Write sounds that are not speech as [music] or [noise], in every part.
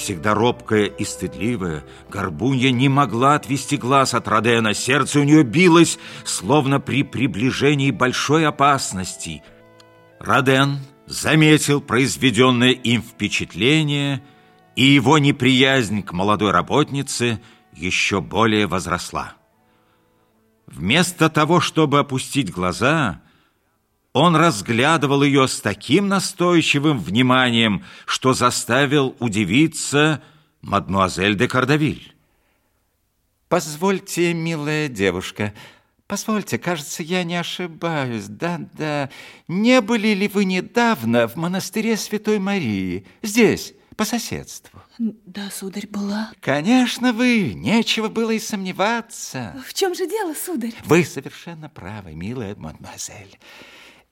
Всегда робкая и стыдливая, Горбунья не могла отвести глаз от Родена. Сердце у нее билось, словно при приближении большой опасности. Роден заметил произведенное им впечатление, и его неприязнь к молодой работнице еще более возросла. Вместо того, чтобы опустить глаза, он разглядывал ее с таким настойчивым вниманием, что заставил удивиться мадмуазель де Кардавиль. Позвольте, милая девушка, позвольте, кажется, я не ошибаюсь. Да-да, не были ли вы недавно в монастыре Святой Марии, здесь, по соседству? Да, сударь, была. Конечно, вы. Нечего было и сомневаться. В чем же дело, сударь? Вы совершенно правы, милая мадемуазель.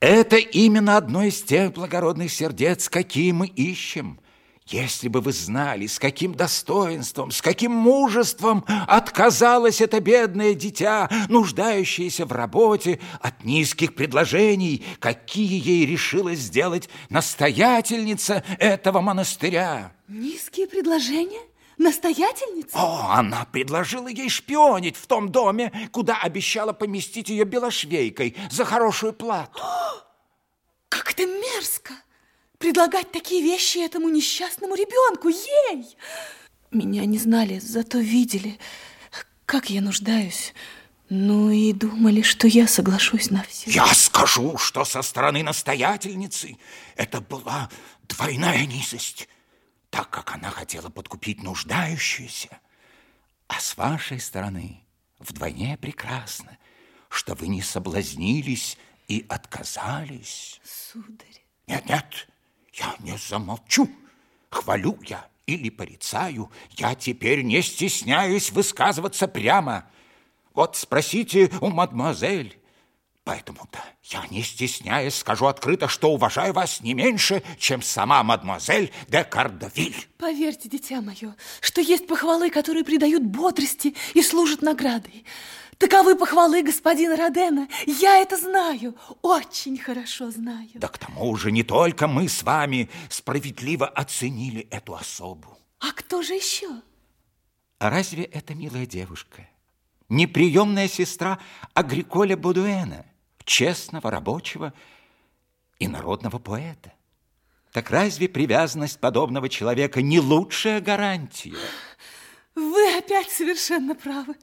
Это именно одно из тех благородных сердец, какие мы ищем. Если бы вы знали, с каким достоинством, с каким мужеством отказалось это бедное дитя, нуждающееся в работе, от низких предложений, какие ей решилась сделать настоятельница этого монастыря. Низкие предложения? Настоятельница? О, она предложила ей шпионить в том доме, куда обещала поместить ее белошвейкой за хорошую плату. [gasps] Это мерзко! Предлагать такие вещи этому несчастному ребенку, ей! Меня не знали, зато видели, как я нуждаюсь. Ну и думали, что я соглашусь на все. Я скажу, что со стороны настоятельницы это была двойная низость, так как она хотела подкупить нуждающуюся. А с вашей стороны вдвойне прекрасно, что вы не соблазнились и отказались. Сударь. Нет, нет, я не замолчу. Хвалю я или порицаю, я теперь не стесняюсь высказываться прямо. Вот спросите у мадемуазель. Поэтому-то я, не стесняясь, скажу открыто, что уважаю вас не меньше, чем сама мадемуазель де Кардавиль. Поверьте, дитя мое, что есть похвалы, которые придают бодрости и служат наградой. Таковы похвалы господина Родена. Я это знаю, очень хорошо знаю. Да к тому же не только мы с вами справедливо оценили эту особу. А кто же еще? А разве это милая девушка? Неприемная сестра Агриколя Бодуэна, честного рабочего и народного поэта. Так разве привязанность подобного человека не лучшая гарантия? Вы опять совершенно правы.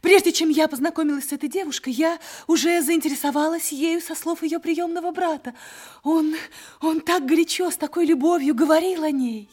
Прежде чем я познакомилась с этой девушкой, я уже заинтересовалась ею со слов ее приемного брата. Он, он так горячо, с такой любовью говорил о ней.